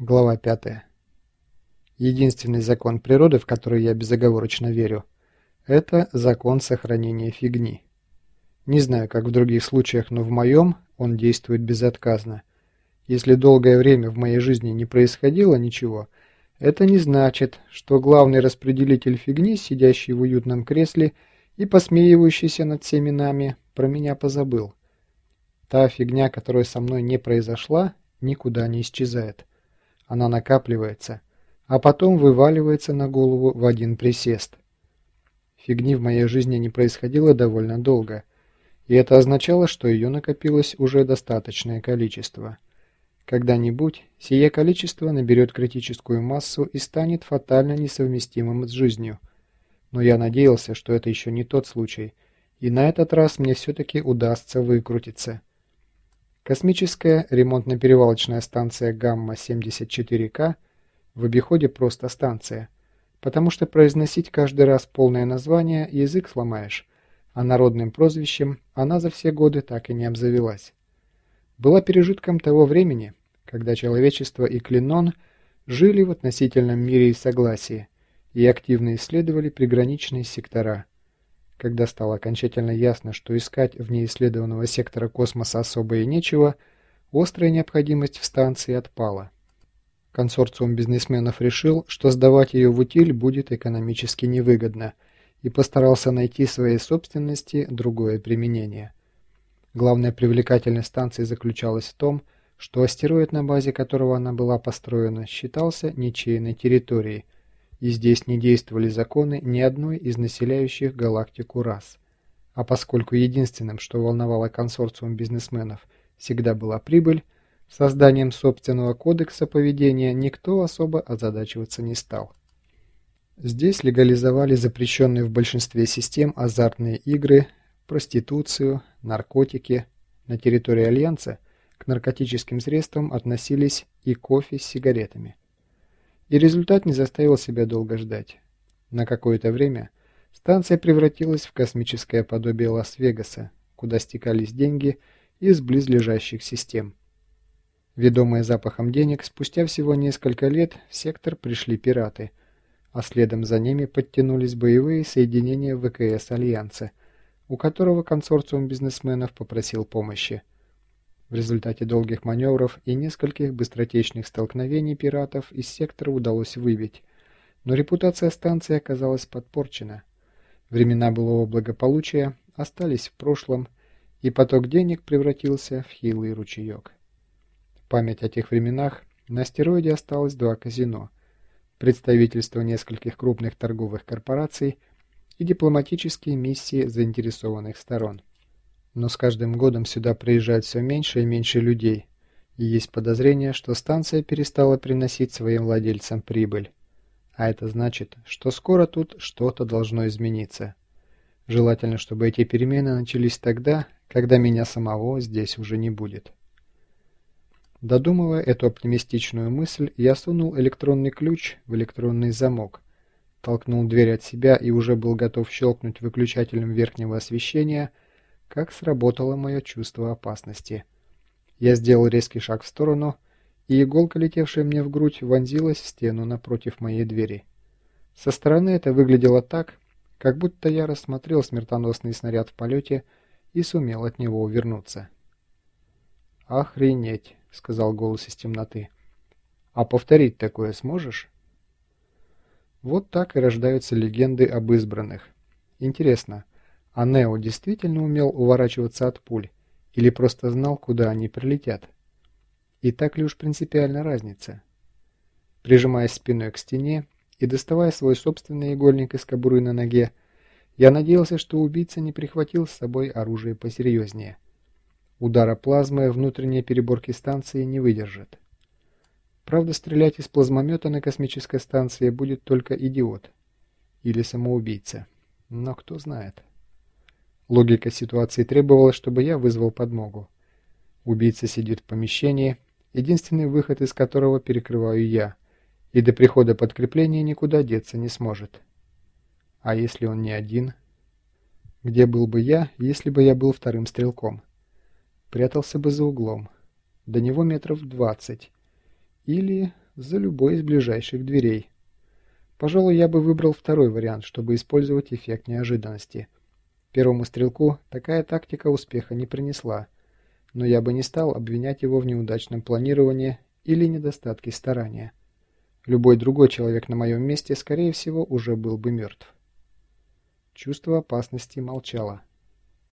Глава 5. Единственный закон природы, в который я безоговорочно верю, это закон сохранения фигни. Не знаю, как в других случаях, но в моем он действует безотказно. Если долгое время в моей жизни не происходило ничего, это не значит, что главный распределитель фигни, сидящий в уютном кресле и посмеивающийся над всеми нами, про меня позабыл. Та фигня, которая со мной не произошла, никуда не исчезает. Она накапливается, а потом вываливается на голову в один присест. Фигни в моей жизни не происходило довольно долго, и это означало, что ее накопилось уже достаточное количество. Когда-нибудь сие количество наберет критическую массу и станет фатально несовместимым с жизнью. Но я надеялся, что это еще не тот случай, и на этот раз мне все-таки удастся выкрутиться. Космическая ремонтно-перевалочная станция Гамма-74К в обиходе просто станция, потому что произносить каждый раз полное название язык сломаешь, а народным прозвищем она за все годы так и не обзавелась. Была пережитком того времени, когда человечество и Клинон жили в относительном мире и согласии и активно исследовали приграничные сектора – когда стало окончательно ясно, что искать вне исследованного сектора космоса особо и нечего, острая необходимость в станции отпала. Консорциум бизнесменов решил, что сдавать ее в утиль будет экономически невыгодно, и постарался найти своей собственности другое применение. Главная привлекательность станции заключалась в том, что астероид, на базе которого она была построена, считался ничейной территорией – и здесь не действовали законы ни одной из населяющих галактику рас. А поскольку единственным, что волновало консорциум бизнесменов, всегда была прибыль, созданием собственного кодекса поведения никто особо озадачиваться не стал. Здесь легализовали запрещенные в большинстве систем азартные игры, проституцию, наркотики. На территории Альянса к наркотическим средствам относились и кофе с сигаретами. И результат не заставил себя долго ждать. На какое-то время станция превратилась в космическое подобие Лас-Вегаса, куда стекались деньги из близлежащих систем. Ведомые запахом денег, спустя всего несколько лет в сектор пришли пираты, а следом за ними подтянулись боевые соединения ВКС Альянса, у которого консорциум бизнесменов попросил помощи. В результате долгих маневров и нескольких быстротечных столкновений пиратов из сектора удалось выбить, но репутация станции оказалась подпорчена. Времена былого благополучия остались в прошлом, и поток денег превратился в хилый ручеек. Память о тех временах на астероиде осталось два казино, представительство нескольких крупных торговых корпораций и дипломатические миссии заинтересованных сторон. Но с каждым годом сюда приезжает все меньше и меньше людей, и есть подозрение, что станция перестала приносить своим владельцам прибыль. А это значит, что скоро тут что-то должно измениться. Желательно, чтобы эти перемены начались тогда, когда меня самого здесь уже не будет. Додумывая эту оптимистичную мысль, я сунул электронный ключ в электронный замок, толкнул дверь от себя и уже был готов щелкнуть выключателем верхнего освещения – как сработало мое чувство опасности. Я сделал резкий шаг в сторону, и иголка, летевшая мне в грудь, вонзилась в стену напротив моей двери. Со стороны это выглядело так, как будто я рассмотрел смертоносный снаряд в полете и сумел от него увернуться. «Охренеть!» — сказал голос из темноты. «А повторить такое сможешь?» Вот так и рождаются легенды об избранных. Интересно, а Нео действительно умел уворачиваться от пуль или просто знал, куда они прилетят? И так ли уж принципиальна разница? Прижимаясь спиной к стене и доставая свой собственный игольник из кобуры на ноге, я надеялся, что убийца не прихватил с собой оружие посерьезнее. Удара плазмы внутренней переборки станции не выдержит. Правда, стрелять из плазмомета на космической станции будет только идиот или самоубийца. Но кто знает. Логика ситуации требовала, чтобы я вызвал подмогу. Убийца сидит в помещении, единственный выход из которого перекрываю я, и до прихода подкрепления никуда деться не сможет. А если он не один? Где был бы я, если бы я был вторым стрелком? Прятался бы за углом. До него метров двадцать. Или за любой из ближайших дверей. Пожалуй, я бы выбрал второй вариант, чтобы использовать эффект неожиданности. Первому стрелку такая тактика успеха не принесла, но я бы не стал обвинять его в неудачном планировании или недостатке старания. Любой другой человек на моем месте, скорее всего, уже был бы мертв. Чувство опасности молчало.